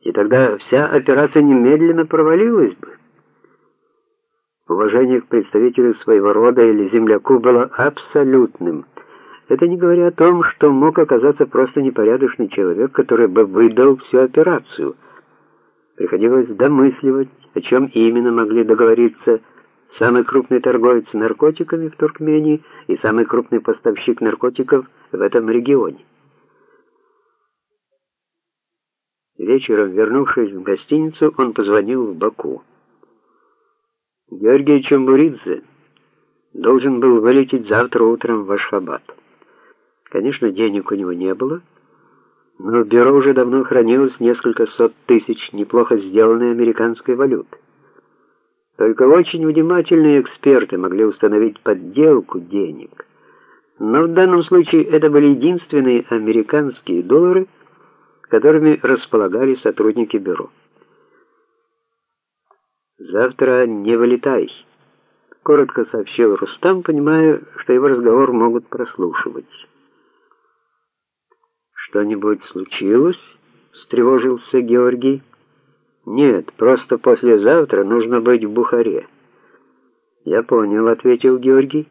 И тогда вся операция немедленно провалилась бы. Уважение к представителю своего рода или земляку было абсолютным. Это не говоря о том, что мог оказаться просто непорядочный человек, который бы выдал всю операцию. Приходилось домысливать, о чем именно могли договориться самый крупный торговец наркотиками в Туркмении и самый крупный поставщик наркотиков в этом регионе. Вечером, вернувшись в гостиницу, он позвонил в Баку. Георгий Чамбуридзе должен был вылететь завтра утром в Ашхабад. Конечно, денег у него не было, но в бюро уже давно хранилось несколько сот тысяч неплохо сделанной американской валюты. Только очень внимательные эксперты могли установить подделку денег. Но в данном случае это были единственные американские доллары, которыми располагали сотрудники бюро. «Завтра не вылетай», — коротко сообщил Рустам, понимая, что его разговор могут прослушивать. «Что-нибудь случилось?» — встревожился Георгий. «Нет, просто послезавтра нужно быть в Бухаре». «Я понял», — ответил Георгий.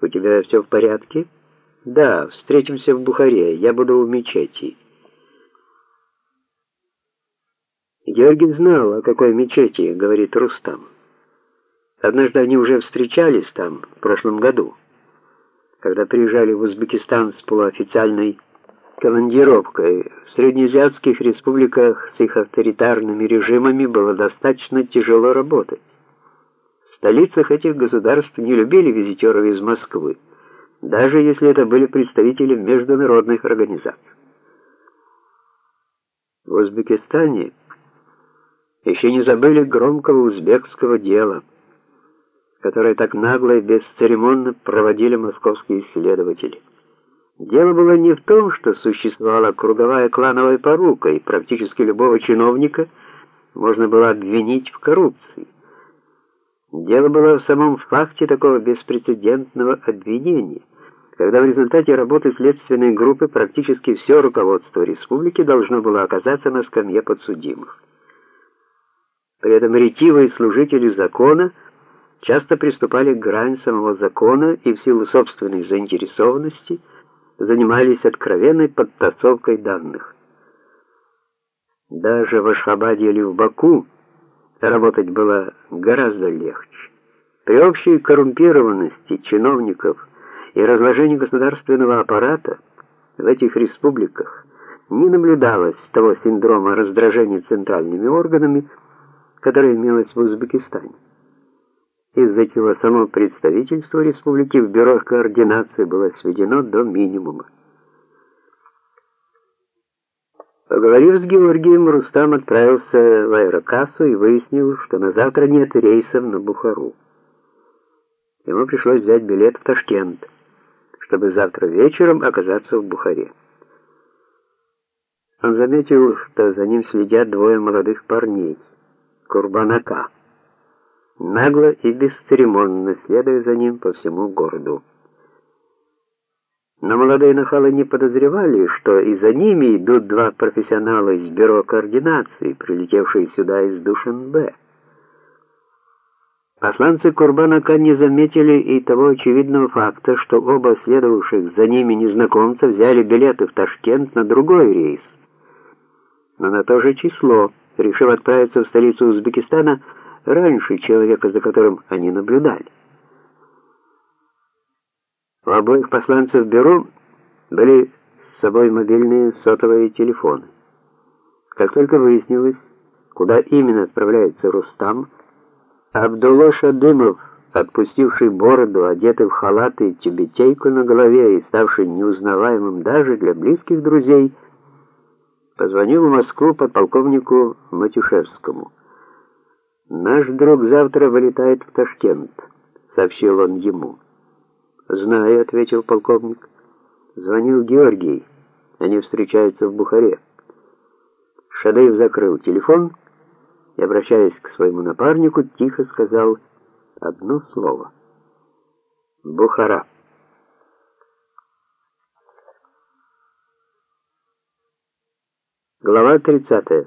«У тебя все в порядке?» «Да, встретимся в Бухаре. Я буду в мечети». Георгий знал, о какой мечети говорит Рустам. Однажды они уже встречались там в прошлом году, когда приезжали в Узбекистан с полуофициальной командировкой. В среднеазиатских республиках с их авторитарными режимами было достаточно тяжело работать. В столицах этих государств не любили визитеров из Москвы, даже если это были представители международных организаций. В Узбекистане еще не забыли громкого узбекского дела, которое так нагло и бесцеремонно проводили московские исследователи. Дело было не в том, что существовала круговая клановая порука, и практически любого чиновника можно было обвинить в коррупции. Дело было в самом факте такого беспрецедентного обвинения, когда в результате работы следственной группы практически все руководство республики должно было оказаться на скамье подсудимых. При этом ретивые служители закона часто приступали к грань самого закона и в силу собственной заинтересованности занимались откровенной подтасовкой данных. Даже в Ашхабаде или в Баку работать было гораздо легче. При общей коррумпированности чиновников и разложении государственного аппарата в этих республиках не наблюдалось того синдрома раздражения центральными органами, которая имелась в Узбекистане. Из-за чего само представительство республики в бюро координации было сведено до минимума. Поговорив с Георгием, Рустам отправился в аэрокассу и выяснил, что на завтра нет рейсов на Бухару. Ему пришлось взять билет в Ташкент, чтобы завтра вечером оказаться в Бухаре. Он заметил, что за ним следят двое молодых парней. Курбанака, нагло и бесцеремонно следуя за ним по всему городу. Но молодые нахалы не подозревали, что и за ними идут два профессионала из бюро координации, прилетевшие сюда из Душанбе. Посланцы Курбанака не заметили и того очевидного факта, что оба следовавших за ними незнакомца взяли билеты в Ташкент на другой рейс, но на то же число решив отправиться в столицу Узбекистана раньше человека, за которым они наблюдали. У обоих посланцев бюро были с собой мобильные сотовые телефоны. Как только выяснилось, куда именно отправляется Рустам, Абдулла Шадымов, отпустивший бороду, одетый в халат и тюбетейку на голове и ставший неузнаваемым даже для близких друзей, позвонил в Москву подполковнику Матюшевскому. «Наш друг завтра вылетает в Ташкент», — сообщил он ему. «Знаю», — ответил полковник. «Звонил Георгий. Они встречаются в Бухаре». Шадеев закрыл телефон и, обращаясь к своему напарнику, тихо сказал одно слово. «Бухара». Глава 30.